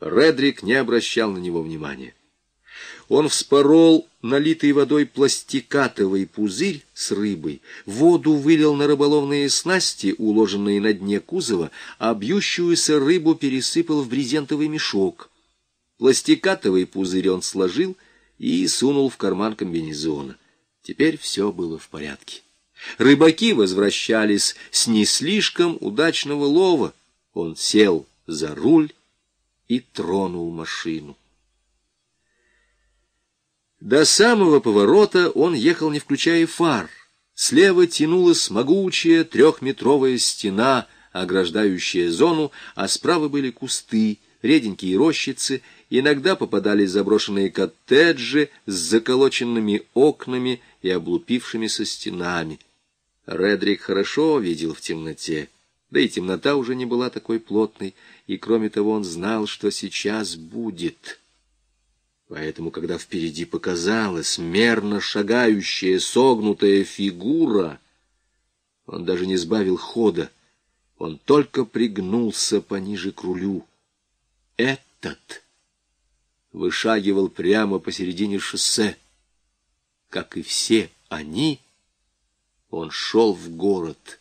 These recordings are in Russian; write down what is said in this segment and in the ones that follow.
Редрик не обращал на него внимания. Он вспорол налитый водой пластикатовый пузырь с рыбой, воду вылил на рыболовные снасти, уложенные на дне кузова, а бьющуюся рыбу пересыпал в брезентовый мешок. Пластикатовый пузырь он сложил и сунул в карман комбинезона. Теперь все было в порядке. Рыбаки возвращались с не слишком удачного лова. Он сел за руль и тронул машину. До самого поворота он ехал, не включая фар. Слева тянулась могучая трехметровая стена, ограждающая зону, а справа были кусты, реденькие рощицы, иногда попадались заброшенные коттеджи с заколоченными окнами и облупившимися стенами. Редрик хорошо видел в темноте, да и темнота уже не была такой плотной, и, кроме того, он знал, что сейчас будет. Поэтому, когда впереди показалась мерно шагающая согнутая фигура, он даже не сбавил хода, он только пригнулся пониже к рулю. Этот вышагивал прямо посередине шоссе. Как и все они, он шел в город.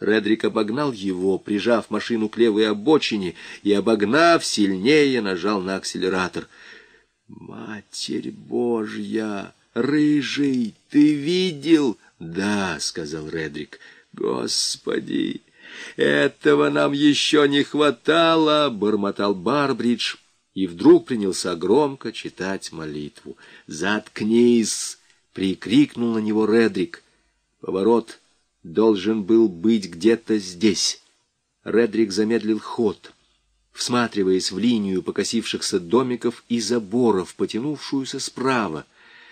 Редрик обогнал его, прижав машину к левой обочине, и, обогнав, сильнее нажал на акселератор — «Матерь Божья! Рыжий, ты видел?» «Да», — сказал Редрик. «Господи, этого нам еще не хватало!» — бормотал Барбридж и вдруг принялся громко читать молитву. «Заткнись!» — прикрикнул на него Редрик. Поворот должен был быть где-то здесь. Редрик замедлил ход — всматриваясь в линию покосившихся домиков и заборов, потянувшуюся справа.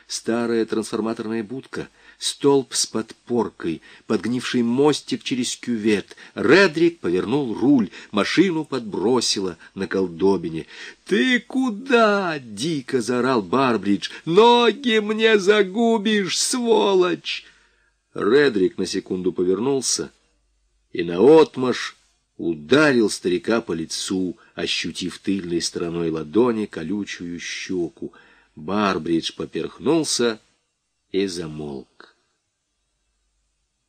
Старая трансформаторная будка, столб с подпоркой, подгнивший мостик через кювет. Редрик повернул руль, машину подбросило на колдобине. «Ты куда?» — дико заорал Барбридж. «Ноги мне загубишь, сволочь!» Редрик на секунду повернулся и наотмашь ударил старика по лицу, ощутив тыльной стороной ладони колючую щеку. Барбридж поперхнулся и замолк.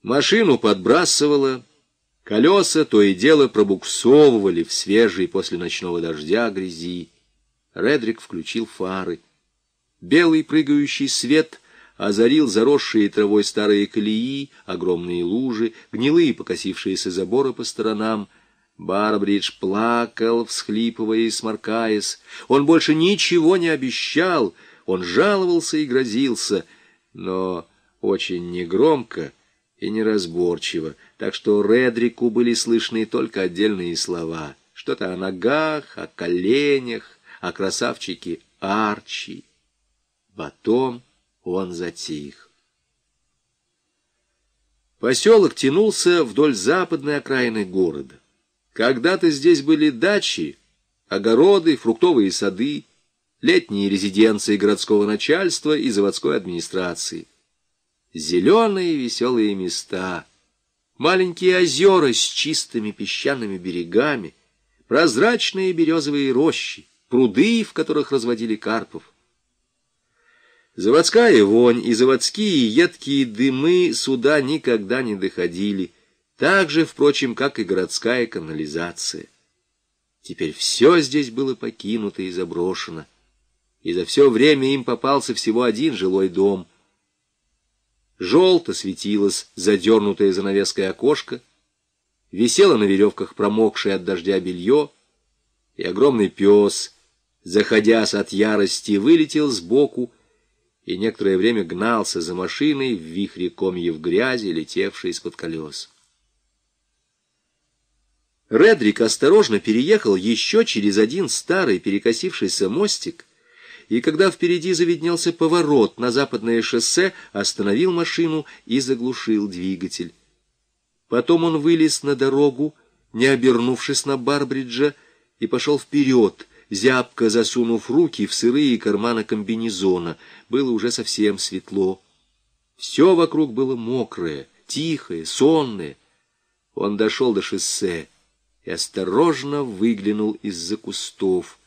Машину подбрасывало, колеса то и дело пробуксовывали в свежей после ночного дождя грязи. Редрик включил фары. Белый прыгающий свет — озарил заросшие травой старые колеи, огромные лужи, гнилые покосившиеся заборы по сторонам — Барбридж плакал, всхлипывая и сморкаясь. Он больше ничего не обещал, он жаловался и грозился, но очень негромко и неразборчиво, так что Редрику были слышны только отдельные слова. Что-то о ногах, о коленях, о красавчике Арчи. Потом он затих. Поселок тянулся вдоль западной окраины города. Когда-то здесь были дачи, огороды, фруктовые сады, летние резиденции городского начальства и заводской администрации. Зеленые веселые места, маленькие озера с чистыми песчаными берегами, прозрачные березовые рощи, пруды, в которых разводили карпов. Заводская вонь и заводские едкие дымы сюда никогда не доходили, так же, впрочем, как и городская канализация. Теперь все здесь было покинуто и заброшено, и за все время им попался всего один жилой дом. Желто светилось задернутое занавеской окошко, висело на веревках промокшее от дождя белье, и огромный пес, заходясь от ярости, вылетел сбоку и некоторое время гнался за машиной в вихре комьев грязи, летевшей из-под колес. Редрик осторожно переехал еще через один старый перекосившийся мостик, и когда впереди завиднелся поворот на западное шоссе, остановил машину и заглушил двигатель. Потом он вылез на дорогу, не обернувшись на Барбриджа, и пошел вперед, зябко засунув руки в сырые карманы комбинезона. Было уже совсем светло. Все вокруг было мокрое, тихое, сонное. Он дошел до шоссе и осторожно выглянул из-за кустов.